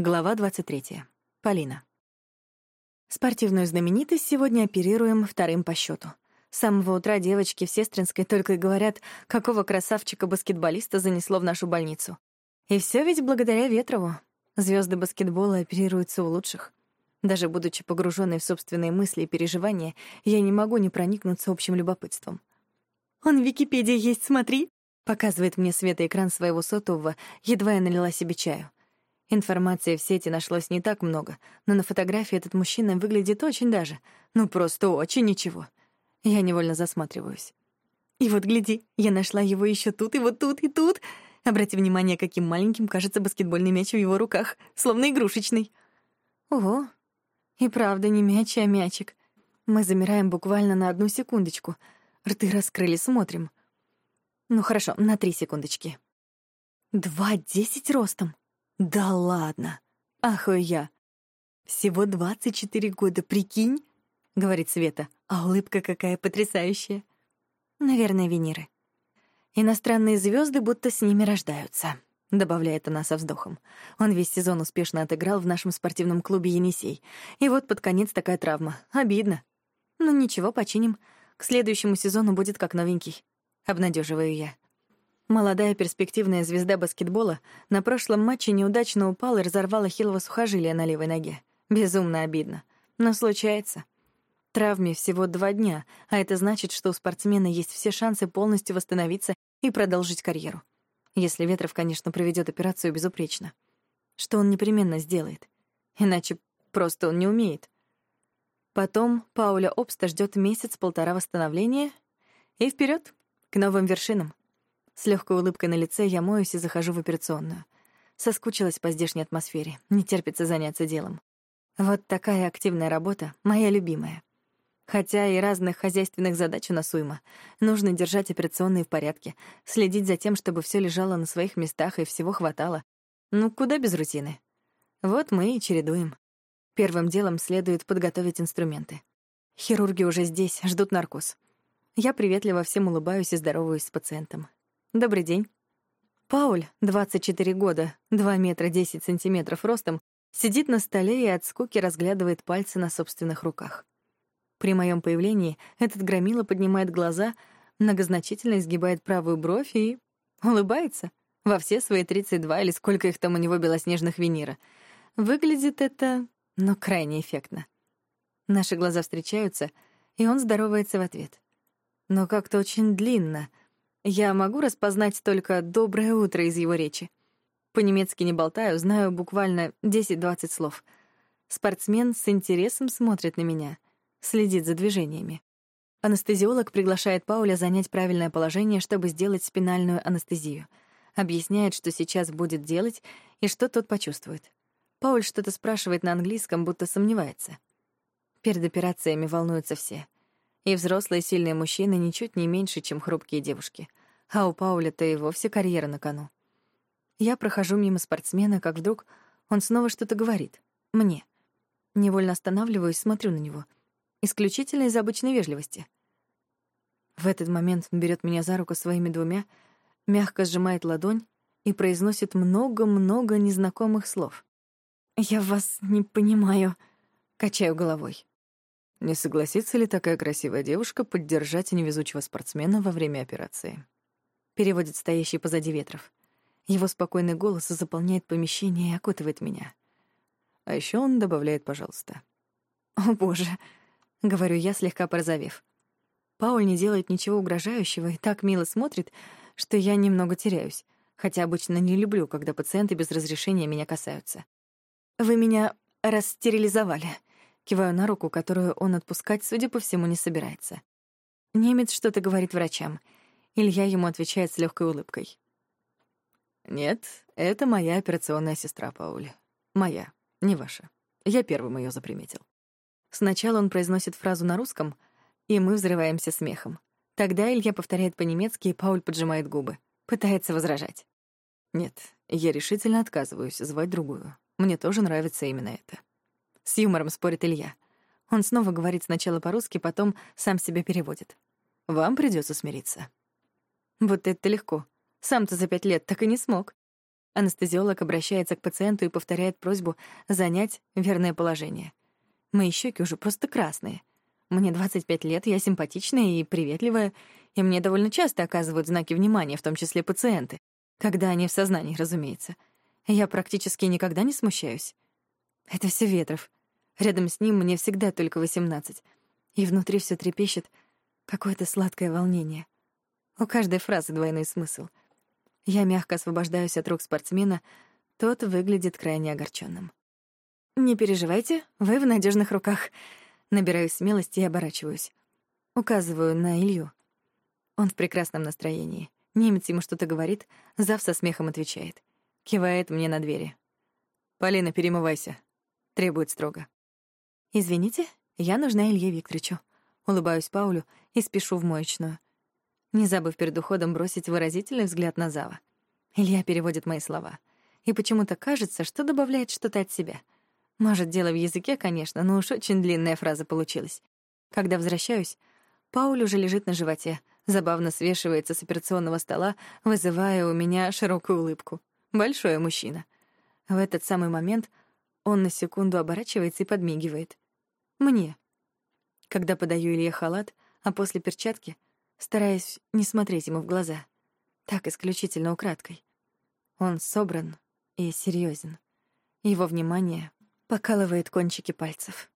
Глава 23. Полина. Спортивную знаменитость сегодня оперируем вторым по счету. С самого утра девочки в Сестринской только и говорят, какого красавчика-баскетболиста занесло в нашу больницу. И все ведь благодаря Ветрову. Звезды баскетбола оперируются у лучших. Даже будучи погруженной в собственные мысли и переживания, я не могу не проникнуться общим любопытством. «Он в Википедии есть, смотри!» — показывает мне Света экран своего сотового, едва я налила себе чаю. Информации в сети нашлось не так много, но на фотографии этот мужчина выглядит очень даже. Ну, просто очень ничего. Я невольно засматриваюсь. И вот гляди, я нашла его еще тут, и вот тут, и тут. Обрати внимание, каким маленьким кажется баскетбольный мяч в его руках, словно игрушечный. Ого, и правда не мяч, а мячик. Мы замираем буквально на одну секундочку. Рты раскрыли, смотрим. Ну хорошо, на три секундочки. Два десять ростом. Да ладно. Ахую я. Всего 24 года, прикинь, говорит Света. А улыбка какая потрясающая. Наверное, Венеры. Иностранные звезды будто с ними рождаются, добавляет она со вздохом. Он весь сезон успешно отыграл в нашем спортивном клубе Енисей. И вот под конец такая травма. Обидно. Ну ничего, починим. К следующему сезону будет как новенький. Обнадеживаю я. Молодая перспективная звезда баскетбола на прошлом матче неудачно упала и разорвала хилого сухожилия на левой ноге. Безумно обидно. Но случается. Травме всего два дня, а это значит, что у спортсмена есть все шансы полностью восстановиться и продолжить карьеру. Если Ветров, конечно, проведет операцию безупречно. Что он непременно сделает. Иначе просто он не умеет. Потом Пауля Обста ждет месяц-полтора восстановления и вперед к новым вершинам. С легкой улыбкой на лице я моюсь и захожу в операционную. Соскучилась по здешней атмосфере, не терпится заняться делом. Вот такая активная работа — моя любимая. Хотя и разных хозяйственных задач у нас уйма. Нужно держать операционные в порядке, следить за тем, чтобы все лежало на своих местах и всего хватало. Ну, куда без рутины? Вот мы и чередуем. Первым делом следует подготовить инструменты. Хирурги уже здесь, ждут наркоз. Я приветливо всем улыбаюсь и здороваюсь с пациентом. Добрый день. Пауль, 24 года, 2 метра 10 сантиметров ростом, сидит на столе и от скуки разглядывает пальцы на собственных руках. При моем появлении этот громила поднимает глаза, многозначительно изгибает правую бровь и улыбается во все свои 32 или сколько их там у него белоснежных винира. Выглядит это, ну, крайне эффектно. Наши глаза встречаются, и он здоровается в ответ. Но как-то очень длинно — я могу распознать только «доброе утро» из его речи. По-немецки не болтаю, знаю буквально 10-20 слов. Спортсмен с интересом смотрит на меня, следит за движениями. Анестезиолог приглашает Пауля занять правильное положение, чтобы сделать спинальную анестезию. Объясняет, что сейчас будет делать и что тот почувствует. Пауль что-то спрашивает на английском, будто сомневается. Перед операциями волнуются все — и взрослые сильные мужчины ничуть не меньше, чем хрупкие девушки. А у Пауля-то и вовсе карьера на кону. Я прохожу мимо спортсмена, как вдруг он снова что-то говорит. Мне. Невольно останавливаюсь, смотрю на него. Исключительно из обычной вежливости. В этот момент он берет меня за руку своими двумя, мягко сжимает ладонь и произносит много-много незнакомых слов. «Я вас не понимаю», — качаю головой. Не согласится ли такая красивая девушка поддержать невезучего спортсмена во время операции? Переводит стоящий позади ветров. Его спокойный голос заполняет помещение и окутывает меня. А еще он добавляет «пожалуйста». «О, боже!» — говорю я, слегка порозовев. Пауль не делает ничего угрожающего и так мило смотрит, что я немного теряюсь, хотя обычно не люблю, когда пациенты без разрешения меня касаются. «Вы меня расстерилизовали», Киваю на руку, которую он отпускать, судя по всему, не собирается. Немец что-то говорит врачам. Илья ему отвечает с легкой улыбкой. «Нет, это моя операционная сестра Пауля. Моя, не ваша. Я первым ее заприметил». Сначала он произносит фразу на русском, и мы взрываемся смехом. Тогда Илья повторяет по-немецки, и Пауль поджимает губы. Пытается возражать. «Нет, я решительно отказываюсь звать другую. Мне тоже нравится именно это». С юмором спорит Илья. Он снова говорит сначала по-русски, потом сам себя переводит. Вам придется смириться. Вот это легко. Сам-то за пять лет так и не смог. Анестезиолог обращается к пациенту и повторяет просьбу занять верное положение. Мои щеки уже просто красные. Мне 25 лет, я симпатичная и приветливая, и мне довольно часто оказывают знаки внимания, в том числе пациенты, когда они в сознании, разумеется. Я практически никогда не смущаюсь. Это все Ветров. Рядом с ним мне всегда только 18, и внутри все трепещет какое-то сладкое волнение. У каждой фразы двойной смысл. Я мягко освобождаюсь от рук спортсмена, тот выглядит крайне огорченным. «Не переживайте, вы в надежных руках», Набираю смелости и оборачиваюсь. Указываю на Илью. Он в прекрасном настроении. Немец ему что-то говорит, Зав со смехом отвечает. Кивает мне на двери. «Полина, перемывайся», — требует строго. «Извините, я нужна Илье Викторовичу». Улыбаюсь Паулю и спешу в моечную. Не забыв перед уходом бросить выразительный взгляд на Зава. Илья переводит мои слова. И почему-то кажется, что добавляет что-то от себя — может, дело в языке, конечно, но уж очень длинная фраза получилась. Когда возвращаюсь, Пауль уже лежит на животе, забавно свешивается с операционного стола, вызывая у меня широкую улыбку. Большой мужчина. В этот самый момент он на секунду оборачивается и подмигивает. Мне. Когда подаю Илье халат, а после перчатки, стараясь не смотреть ему в глаза. Так исключительно украдкой. Он собран и серьезен. Его внимание покалывает кончики пальцев.